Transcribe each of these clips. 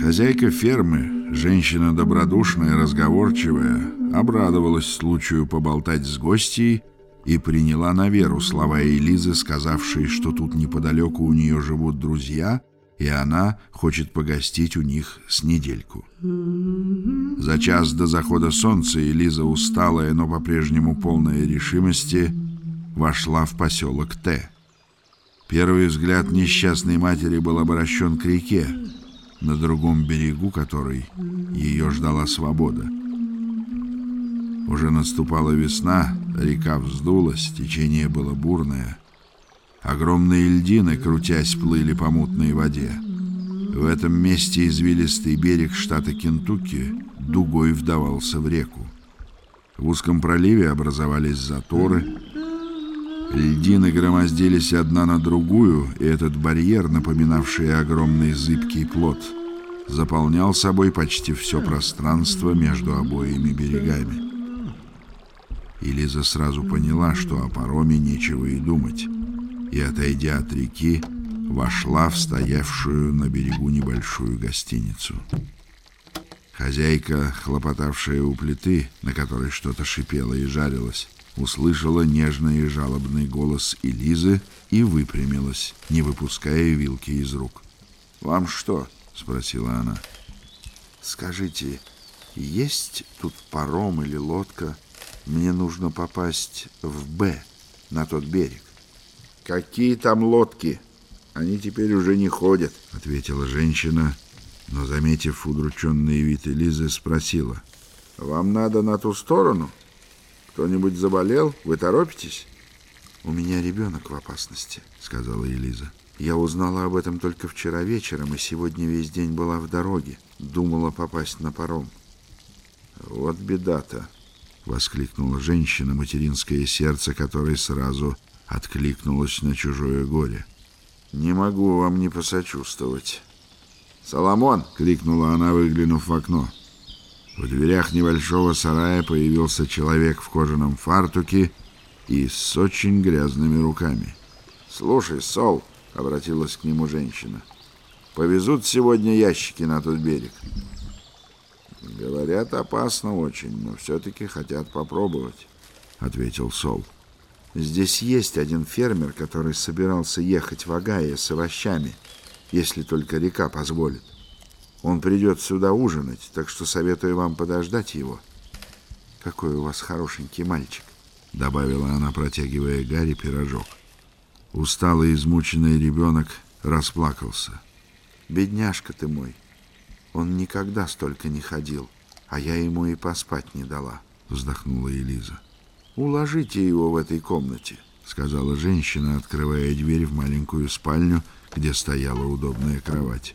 Хозяйка фермы, женщина добродушная, разговорчивая, обрадовалась случаю поболтать с гостьей и приняла на веру слова Элизы, сказавшей, что тут неподалеку у нее живут друзья, и она хочет погостить у них с недельку. За час до захода солнца Элиза, усталая, но по-прежнему полная решимости, вошла в поселок Т. Первый взгляд несчастной матери был обращен к реке, на другом берегу которой ее ждала свобода. Уже наступала весна, река вздулась, течение было бурное. Огромные льдины, крутясь, плыли по мутной воде. В этом месте извилистый берег штата Кентукки дугой вдавался в реку. В узком проливе образовались заторы. Льдины громоздились одна на другую, и этот барьер, напоминавший огромный зыбкий плод, заполнял собой почти все пространство между обоими берегами. И сразу поняла, что о пароме нечего и думать, и, отойдя от реки, вошла в стоявшую на берегу небольшую гостиницу. Хозяйка, хлопотавшая у плиты, на которой что-то шипело и жарилось, услышала нежный и жалобный голос Элизы и выпрямилась, не выпуская вилки из рук. «Вам что?» — спросила она. «Скажите, есть тут паром или лодка?» Мне нужно попасть в Б, на тот берег. Какие там лодки? Они теперь уже не ходят, ответила женщина, но, заметив удрученный вид Элизы, спросила. Вам надо на ту сторону? Кто-нибудь заболел? Вы торопитесь? У меня ребенок в опасности, сказала Элиза. Я узнала об этом только вчера вечером, и сегодня весь день была в дороге. Думала попасть на паром. Вот беда-то, — воскликнула женщина, материнское сердце которой сразу откликнулось на чужое горе. «Не могу вам не посочувствовать». «Соломон!» — крикнула она, выглянув в окно. В дверях небольшого сарая появился человек в кожаном фартуке и с очень грязными руками. «Слушай, Сол!» — обратилась к нему женщина. «Повезут сегодня ящики на тот берег». Говорят, опасно очень, но все-таки хотят попробовать, ответил Сол. Здесь есть один фермер, который собирался ехать в Агае с овощами, если только река позволит. Он придет сюда ужинать, так что советую вам подождать его. Какой у вас хорошенький мальчик, добавила она, протягивая Гарри пирожок. Усталый, измученный ребенок расплакался. Бедняжка ты мой, он никогда столько не ходил, а я ему и поспать не дала, вздохнула Элиза. Уложите его в этой комнате, сказала женщина, открывая дверь в маленькую спальню, где стояла удобная кровать.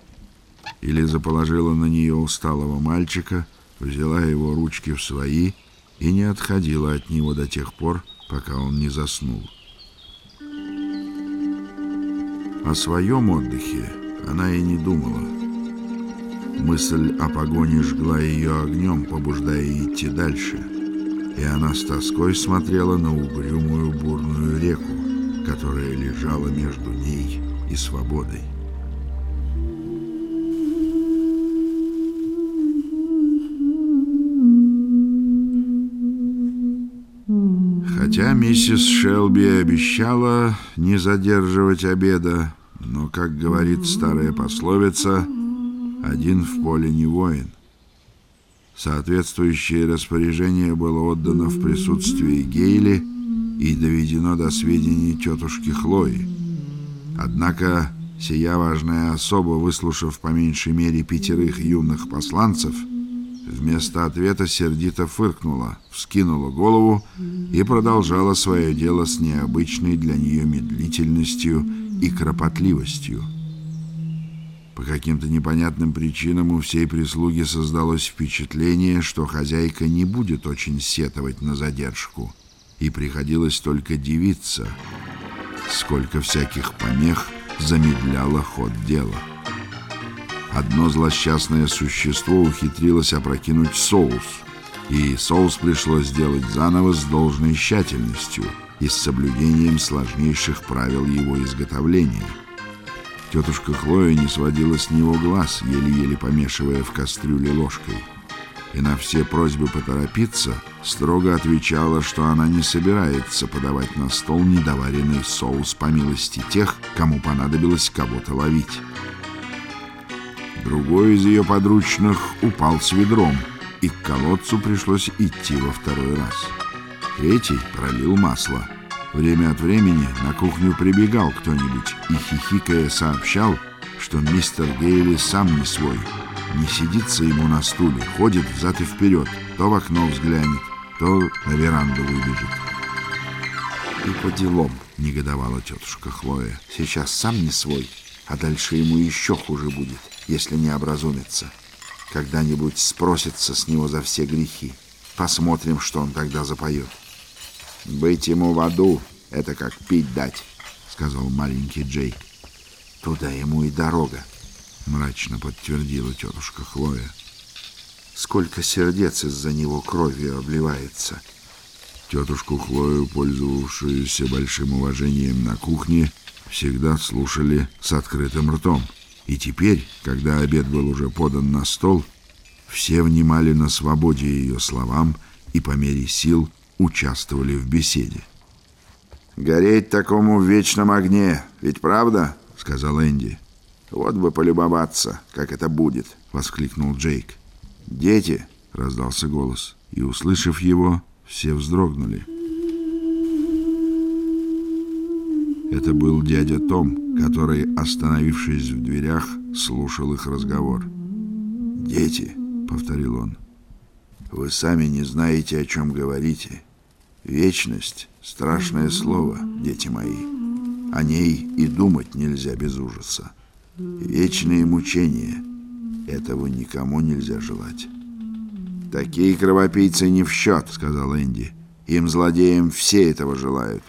Элиза положила на нее усталого мальчика, взяла его ручки в свои и не отходила от него до тех пор, пока он не заснул. О своем отдыхе она и не думала. Мысль о погоне жгла ее огнем, побуждая идти дальше, и она с тоской смотрела на угрюмую бурную реку, которая лежала между ней и свободой. Хотя миссис Шелби обещала не задерживать обеда, но, как говорит старая пословица, один в поле не воин. Соответствующее распоряжение было отдано в присутствии Гейли и доведено до сведений тетушки Хлои. Однако сия важная особа, выслушав по меньшей мере пятерых юных посланцев, вместо ответа сердито фыркнула, вскинула голову и продолжала свое дело с необычной для нее медлительностью и кропотливостью. По каким-то непонятным причинам у всей прислуги создалось впечатление, что хозяйка не будет очень сетовать на задержку, и приходилось только дивиться, сколько всяких помех замедляло ход дела. Одно злосчастное существо ухитрилось опрокинуть соус, и соус пришлось сделать заново с должной тщательностью и с соблюдением сложнейших правил его изготовления – Тетушка Хлоя не сводила с него глаз, еле-еле помешивая в кастрюле ложкой. И на все просьбы поторопиться строго отвечала, что она не собирается подавать на стол недоваренный соус по милости тех, кому понадобилось кого-то ловить. Другой из ее подручных упал с ведром, и к колодцу пришлось идти во второй раз. Третий пролил масло — Время от времени на кухню прибегал кто-нибудь и, хихикая, сообщал, что мистер Гейли сам не свой. Не сидится ему на стуле, ходит взад и вперед, то в окно взглянет, то на веранду выбежит. «И по делам», — негодовала тетушка Хлоя. «Сейчас сам не свой, а дальше ему еще хуже будет, если не образумится. Когда-нибудь спросится с него за все грехи. Посмотрим, что он тогда запоет». «Быть ему в аду — это как пить дать», — сказал маленький Джейк. «Туда ему и дорога», — мрачно подтвердила тетушка Хлоя. «Сколько сердец из-за него кровью обливается». Тетушку Хлою, пользовавшуюся большим уважением на кухне, всегда слушали с открытым ртом. И теперь, когда обед был уже подан на стол, все внимали на свободе ее словам и по мере сил участвовали в беседе. «Гореть такому в вечном огне, ведь правда?» — сказал Энди. «Вот бы полюбоваться, как это будет!» — воскликнул Джейк. «Дети!» — раздался голос, и, услышав его, все вздрогнули. Это был дядя Том, который, остановившись в дверях, слушал их разговор. «Дети!» — повторил он. Вы сами не знаете, о чем говорите. Вечность — страшное слово, дети мои. О ней и думать нельзя без ужаса. Вечные мучения — этого никому нельзя желать. «Такие кровопийцы не в счет», — сказал Энди. «Им, злодеям, все этого желают».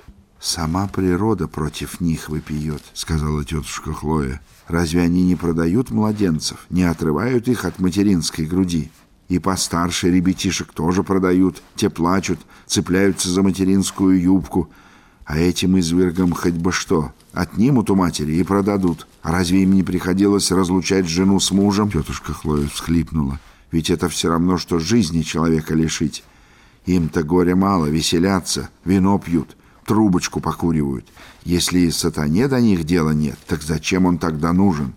«Сама природа против них выпьет», — сказала тетушка Хлоя. «Разве они не продают младенцев, не отрывают их от материнской груди?» И постарше ребятишек тоже продают. Те плачут, цепляются за материнскую юбку. А этим извергам хоть бы что. Отнимут у матери и продадут. А разве им не приходилось разлучать жену с мужем? Тетушка Хлоя всхлипнула. Ведь это все равно, что жизни человека лишить. Им-то горя мало, веселятся, вино пьют, трубочку покуривают. Если и сатане до них дела нет, так зачем он тогда нужен?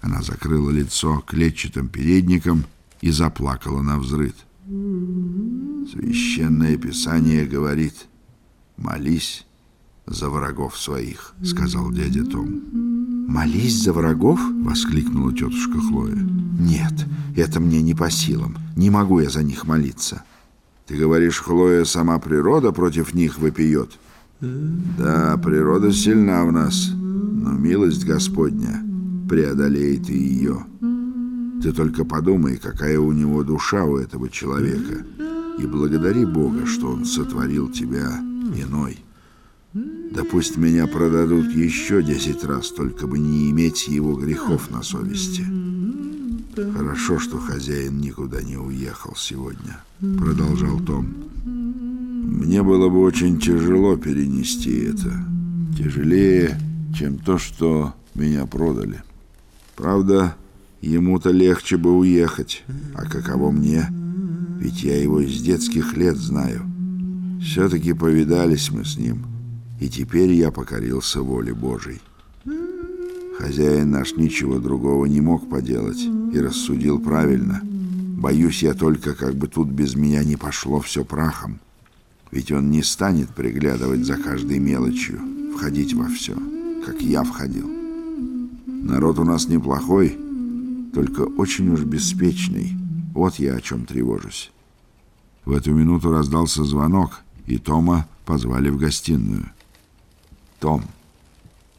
Она закрыла лицо клетчатым передником и заплакала на взрыд. «Священное Писание говорит, молись за врагов своих», — сказал дядя Том. «Молись за врагов?» — воскликнула тетушка Хлоя. «Нет, это мне не по силам. Не могу я за них молиться». «Ты говоришь, Хлоя, сама природа против них выпьет?» «Да, природа сильна в нас, но милость Господня преодолеет и ее». Ты только подумай, какая у него душа у этого человека, и благодари Бога, что он сотворил тебя иной. Да пусть меня продадут еще десять раз, только бы не иметь его грехов на совести. Хорошо, что хозяин никуда не уехал сегодня, продолжал Том. Мне было бы очень тяжело перенести это. Тяжелее, чем то, что меня продали. Правда, Ему-то легче бы уехать, а каково мне? Ведь я его из детских лет знаю. Все-таки повидались мы с ним, и теперь я покорился воле Божией. Хозяин наш ничего другого не мог поделать и рассудил правильно. Боюсь я только, как бы тут без меня не пошло все прахом. Ведь он не станет приглядывать за каждой мелочью, входить во все, как я входил. Народ у нас неплохой, только очень уж беспечный. Вот я о чем тревожусь. В эту минуту раздался звонок, и Тома позвали в гостиную. «Том», —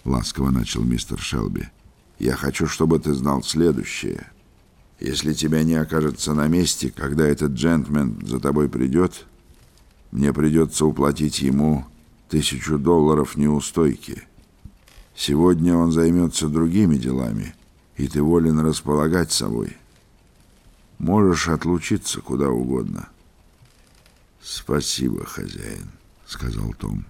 ласково начал мистер Шелби, — «я хочу, чтобы ты знал следующее. Если тебя не окажется на месте, когда этот джентльмен за тобой придет, мне придется уплатить ему тысячу долларов неустойки. Сегодня он займется другими делами, и ты волен располагать собой. Можешь отлучиться куда угодно. Спасибо, хозяин, сказал Том.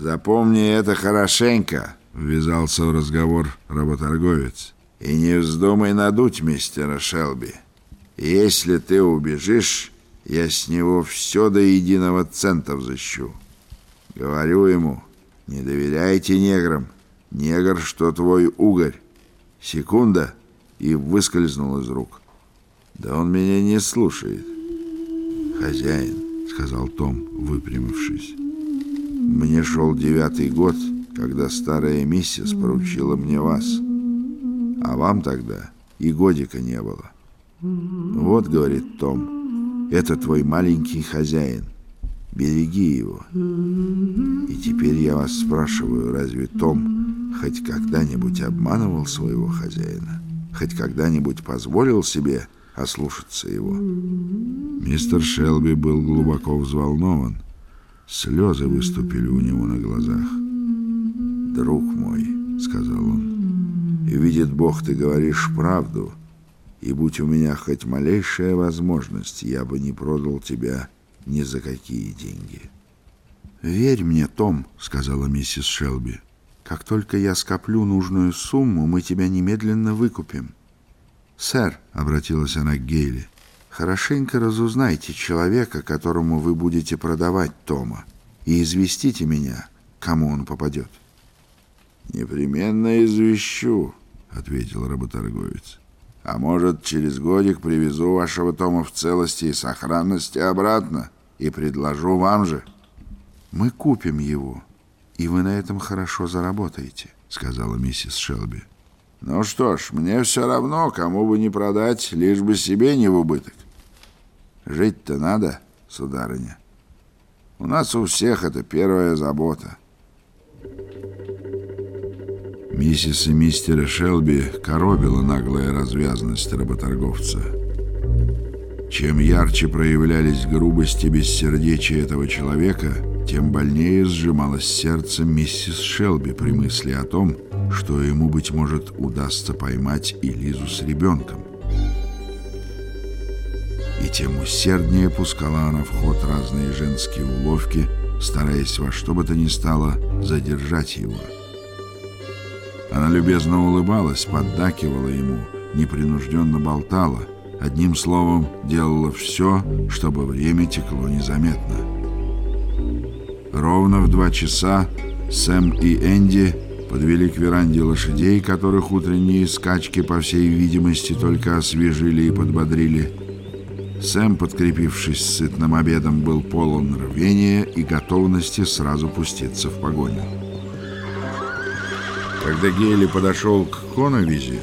Запомни это хорошенько, ввязался в разговор работорговец. «И не вздумай надуть мистера Шелби. Если ты убежишь, я с него все до единого цента взыщу. Говорю ему, не доверяйте неграм. Негр, что твой угорь. Секунда, и выскользнул из рук. Да он меня не слушает. «Хозяин», — сказал Том, выпрямившись, — «мне шел девятый год, когда старая миссис поручила мне вас, а вам тогда и годика не было». «Вот», — говорит Том, — «это твой маленький хозяин. Береги его». И теперь я вас спрашиваю, разве Том хоть когда-нибудь обманывал своего хозяина? Хоть когда-нибудь позволил себе ослушаться его? Мистер Шелби был глубоко взволнован. Слезы выступили у него на глазах. «Друг мой», — сказал он, — «и видит Бог, ты говоришь правду» и будь у меня хоть малейшая возможность, я бы не продал тебя ни за какие деньги. «Верь мне, Том», — сказала миссис Шелби. «Как только я скоплю нужную сумму, мы тебя немедленно выкупим». «Сэр», — обратилась она к Гейли, — «хорошенько разузнайте человека, которому вы будете продавать Тома, и известите меня, кому он попадет». «Непременно извещу», — ответил работорговец. А может, через годик привезу вашего Тома в целости и сохранности обратно и предложу вам же. Мы купим его, и вы на этом хорошо заработаете, сказала миссис Шелби. Ну что ж, мне все равно, кому бы не продать, лишь бы себе не в убыток. Жить-то надо, сударыня. У нас у всех это первая забота. Миссис и мистера Шелби коробила наглая развязность работорговца. Чем ярче проявлялись грубости и бессердечие этого человека, тем больнее сжималось сердце миссис Шелби при мысли о том, что ему, быть может, удастся поймать и Лизу с ребенком. И тем усерднее пускала она в ход разные женские уловки, стараясь во что бы то ни стало задержать его – она любезно улыбалась, поддакивала ему, непринужденно болтала, одним словом, делала все, чтобы время текло незаметно. Ровно в два часа Сэм и Энди подвели к веранде лошадей, которых утренние скачки, по всей видимости, только освежили и подбодрили. Сэм, подкрепившись сытным обедом, был полон рвения и готовности сразу пуститься в погоню. Когда Гейли подошел к Коновизе,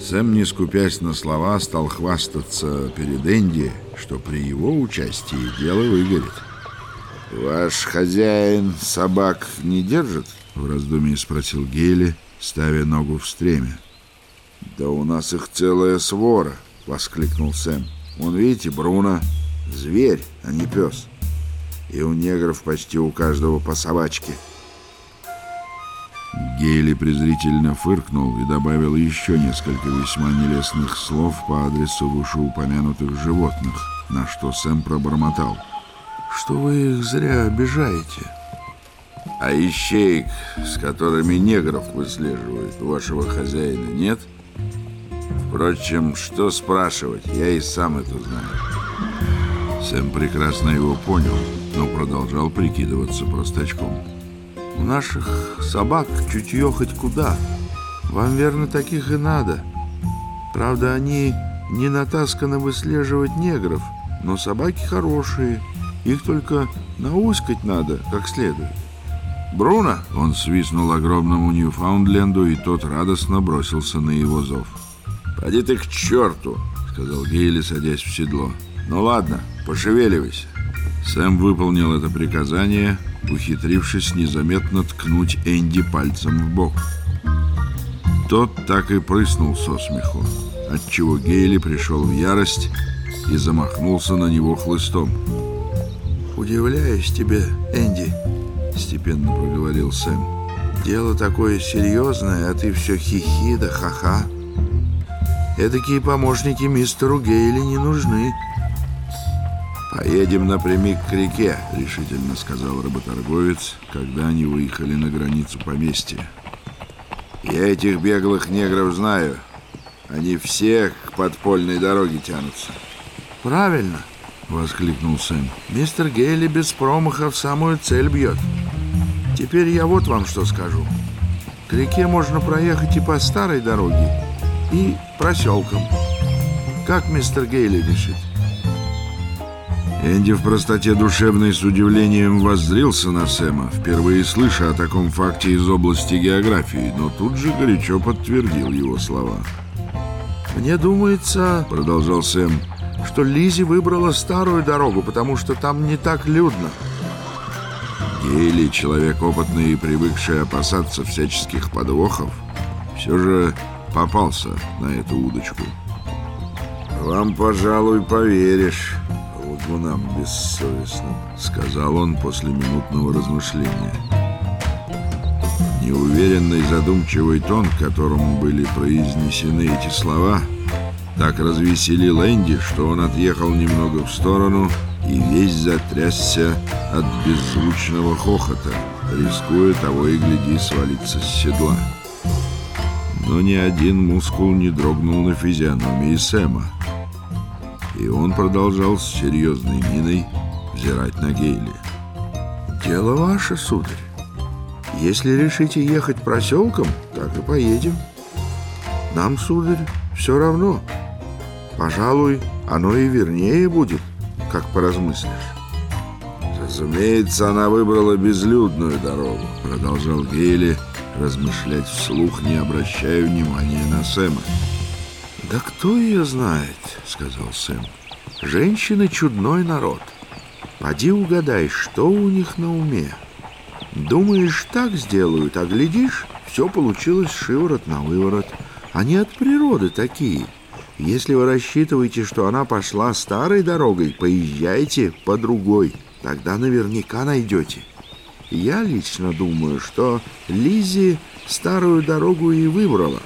Сэм, не скупясь на слова, стал хвастаться перед Энди, что при его участии дело выгорит. «Ваш хозяин собак не держит?» — в раздумье спросил Гейли, ставя ногу в стремя. «Да у нас их целая свора!» — воскликнул Сэм. «Вон, видите, Бруно — зверь, а не пес. И у негров почти у каждого по собачке». Гейли презрительно фыркнул и добавил еще несколько весьма нелестных слов по адресу вышеупомянутых животных, на что Сэм пробормотал. «Что вы их зря обижаете?» «А ищеек, с которыми негров выслеживают, у вашего хозяина нет?» «Впрочем, что спрашивать, я и сам это знаю». Сэм прекрасно его понял, но продолжал прикидываться простачком. У наших собак чутье хоть куда. Вам, верно, таких и надо. Правда, они не натасканы выслеживать негров, но собаки хорошие. Их только науськать надо как следует. «Бруно!» — он свистнул огромному Ньюфаундленду, и тот радостно бросился на его зов. «Поди ты к черту!» — сказал Гейли, садясь в седло. «Ну ладно, пошевеливайся». Сэм выполнил это приказание, ухитрившись незаметно ткнуть Энди пальцем в бок. Тот так и прыснул со смеху, отчего Гейли пришел в ярость и замахнулся на него хлыстом. «Удивляюсь тебе, Энди», — степенно проговорил Сэм. «Дело такое серьезное, а ты все хихи да ха-ха. Эдакие помощники мистеру Гейли не нужны». «Поедем напрямик к реке», — решительно сказал работорговец, когда они выехали на границу поместья. Я этих беглых негров знаю. Они все к подпольной дороге тянутся. Правильно, воскликнул Сэм. Мистер Гейли без промаха в самую цель бьет. Теперь я вот вам что скажу. К реке можно проехать и по старой дороге, и проселком. Как мистер Гейли решит? Энди в простоте душевной с удивлением воззрился на Сэма, впервые слыша о таком факте из области географии, но тут же горячо подтвердил его слова. «Мне думается, — продолжал Сэм, — что Лизи выбрала старую дорогу, потому что там не так людно». Гейли, человек опытный и привыкший опасаться всяческих подвохов, все же попался на эту удочку. «Вам, пожалуй, поверишь, лгунам бессовестным», — сказал он после минутного размышления. Неуверенный задумчивый тон, которым были произнесены эти слова, так развеселил Энди, что он отъехал немного в сторону и весь затрясся от беззвучного хохота, рискуя того и гляди свалиться с седла. Но ни один мускул не дрогнул на физиономии Сэма, и он продолжал с серьезной миной взирать на Гейли. «Дело ваше, сударь. Если решите ехать проселком, так и поедем. Нам, сударь, все равно. Пожалуй, оно и вернее будет, как поразмыслишь. Разумеется, она выбрала безлюдную дорогу, продолжал Гейли размышлять вслух, не обращая внимания на Сэма. «Да кто ее знает?» — сказал Сэм. «Женщины — чудной народ. Поди угадай, что у них на уме. Думаешь, так сделают, а глядишь, все получилось шиворот на выворот. Они от природы такие. Если вы рассчитываете, что она пошла старой дорогой, поезжайте по другой. Тогда наверняка найдете. Я лично думаю, что Лизи старую дорогу и выбрала.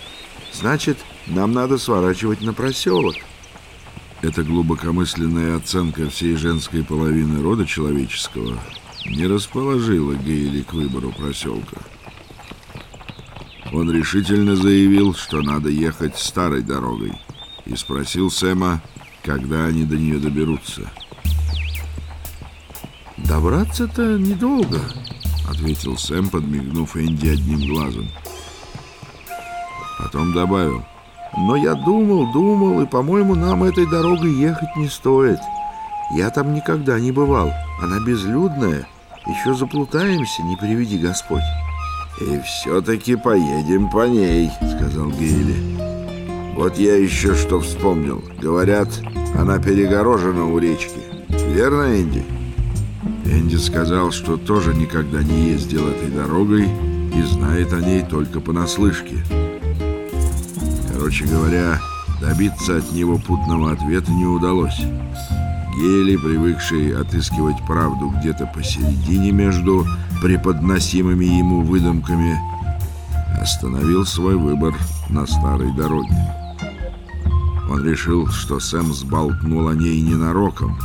Значит, нам надо сворачивать на проселок. Эта глубокомысленная оценка всей женской половины рода человеческого не расположила Гейли к выбору проселка. Он решительно заявил, что надо ехать старой дорогой, и спросил Сэма, когда они до нее доберутся. «Добраться-то недолго», — ответил Сэм, подмигнув Энди одним глазом. Потом добавил. «Но я думал, думал, и, по-моему, нам этой дорогой ехать не стоит. Я там никогда не бывал. Она безлюдная. Еще заплутаемся, не приведи Господь». «И все-таки поедем по ней», — сказал Гейли. «Вот я еще что вспомнил. Говорят, она перегорожена у речки. Верно, Энди?» Энди сказал, что тоже никогда не ездил этой дорогой и знает о ней только понаслышке. Короче говоря, добиться от него путного ответа не удалось. Гели, привыкший отыскивать правду где-то посередине между преподносимыми ему выдумками, остановил свой выбор на старой дороге. Он решил, что Сэм сболтнул о ней ненароком,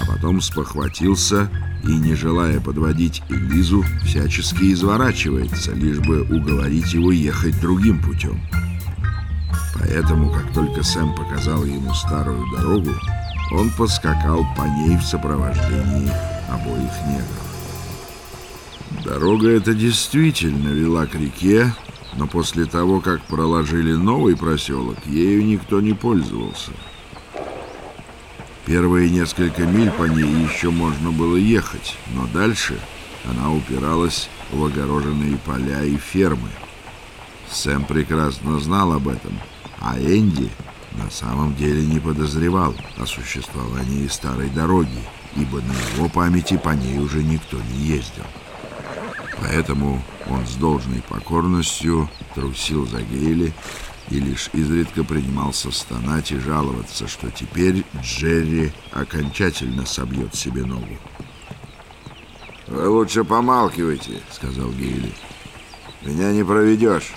а потом спохватился и, не желая подводить Элизу, всячески изворачивается, лишь бы уговорить его ехать другим путем. Поэтому, как только Сэм показал ему старую дорогу, он поскакал по ней в сопровождении обоих негров. Дорога эта действительно вела к реке, но после того, как проложили новый проселок, ею никто не пользовался. Первые несколько миль по ней еще можно было ехать, но дальше она упиралась в огороженные поля и фермы. Сэм прекрасно знал об этом — а Энди на самом деле не подозревал о существовании старой дороги, ибо на его памяти по ней уже никто не ездил. Поэтому он с должной покорностью трусил за Гейли и лишь изредка принимался стонать и жаловаться, что теперь Джерри окончательно собьет себе ногу. «Вы лучше помалкивайте», — сказал Гейли. «Меня не проведешь.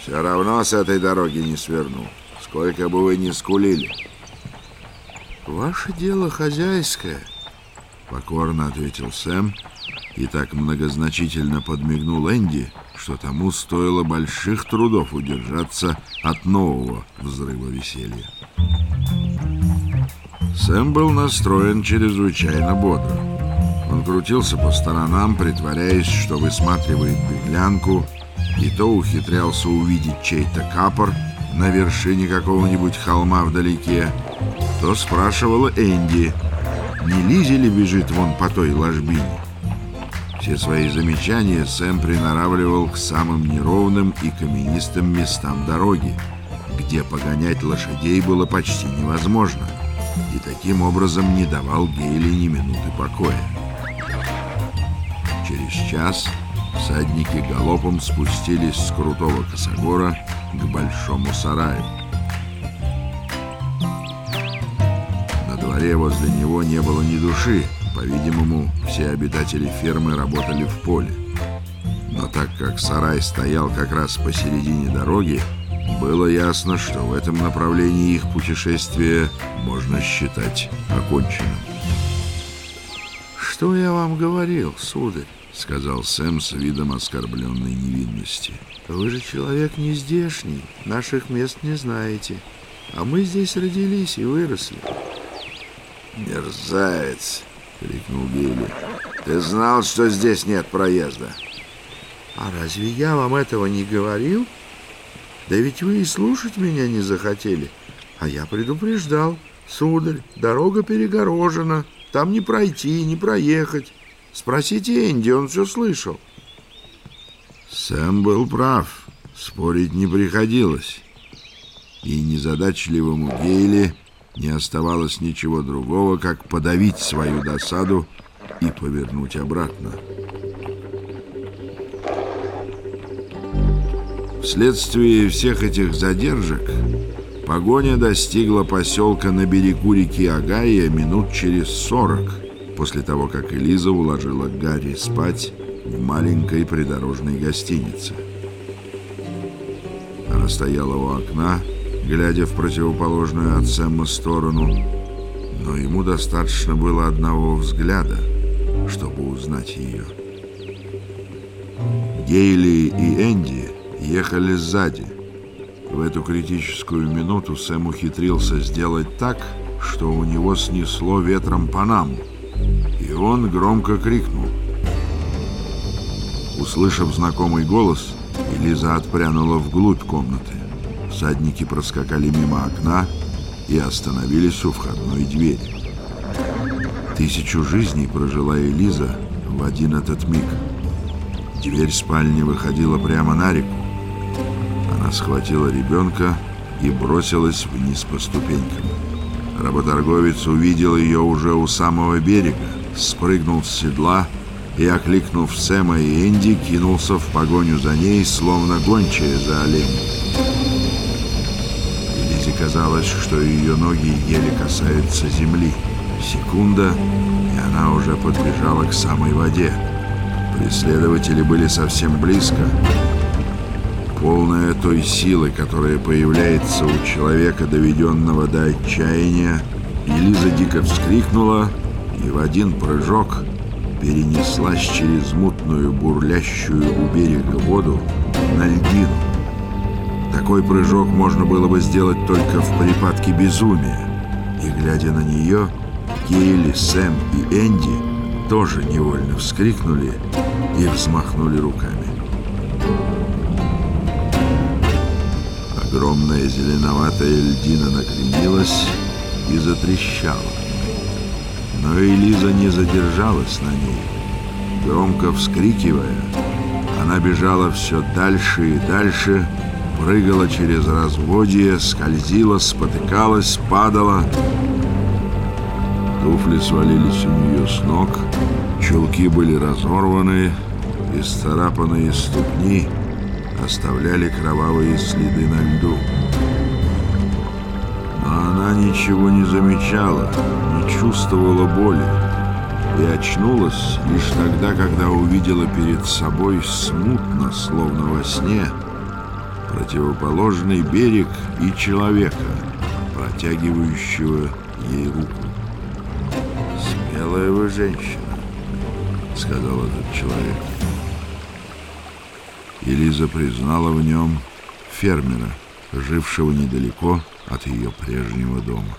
Все равно с этой дороги не сверну, сколько бы вы ни скулили. Ваше дело хозяйское, покорно ответил Сэм и так многозначительно подмигнул Энди, что тому стоило больших трудов удержаться от нового взрыва веселья. Сэм был настроен чрезвычайно бодро. Он крутился по сторонам, притворяясь, что высматривает беглянку, и то ухитрялся увидеть чей-то капор на вершине какого-нибудь холма вдалеке, то спрашивал Энди, не Лизи ли бежит вон по той ложбине. Все свои замечания Сэм приноравливал к самым неровным и каменистым местам дороги, где погонять лошадей было почти невозможно, и таким образом не давал Гейли ни минуты покоя. Через час всадники галопом спустились с крутого косогора к большому сараю. На дворе возле него не было ни души, по-видимому, все обитатели фермы работали в поле. Но так как сарай стоял как раз посередине дороги, было ясно, что в этом направлении их путешествие можно считать оконченным. «Что я вам говорил, сударь?» — сказал Сэм с видом оскорбленной невинности. «Вы же человек не здешний, наших мест не знаете, а мы здесь родились и выросли». «Мерзавец!» — крикнул Билли. «Ты знал, что здесь нет проезда?» «А разве я вам этого не говорил? Да ведь вы и слушать меня не захотели. А я предупреждал. Сударь, дорога перегорожена. Там не пройти, не проехать. Спросите Энди, он все слышал». Сэм был прав. Спорить не приходилось. И незадачливому Гейли не оставалось ничего другого, как подавить свою досаду и повернуть обратно. Вследствие всех этих задержек погоня достигла поселка на берегу реки Агая минут через сорок после того, как Элиза уложила Гарри спать в маленькой придорожной гостинице. Она стояла у окна, глядя в противоположную от Сэмма сторону, но ему достаточно было одного взгляда, чтобы узнать ее. Гейли и Энди ехали сзади. В эту критическую минуту Сэм ухитрился сделать так, что у него снесло ветром Панаму, и он громко крикнул. Услышав знакомый голос, Элиза отпрянула вглубь комнаты. Всадники проскакали мимо окна и остановились у входной двери. Тысячу жизней прожила Элиза в один этот миг. Дверь спальни выходила прямо на реку. Она схватила ребенка и бросилась вниз по ступенькам. Работорговец увидел ее уже у самого берега, спрыгнул с седла и, окликнув Сэма и Энди, кинулся в погоню за ней, словно гончая за оленем. Казалось, что ее ноги еле касаются земли. Секунда, и она уже подбежала к самой воде. Преследователи были совсем близко. Полная той силы, которая появляется у человека, доведенного до отчаяния, Элиза дико вскрикнула и в один прыжок перенеслась через мутную, бурлящую у берега воду на льдину. Такой прыжок можно было бы сделать только в припадке безумия. И, глядя на нее, Кейли, Сэм и Энди тоже невольно вскрикнули и взмахнули руками. Огромная зеленоватая льдина накренилась и затрещала. Но Элиза не задержалась на ней. Громко вскрикивая, она бежала все дальше и дальше, прыгала через разводье, скользила, спотыкалась, падала. Туфли свалились у нее с ног, чулки были разорваны, исцарапанные ступни оставляли кровавые следы на льду. Но она ничего не замечала, не чувствовала боли и очнулась лишь тогда, когда увидела перед собой смутно, словно во сне, противоположный берег и человека, протягивающего ей руку. «Смелая вы женщина», — сказал этот человек. И Лиза признала в нем фермера, жившего недалеко от ее прежнего дома.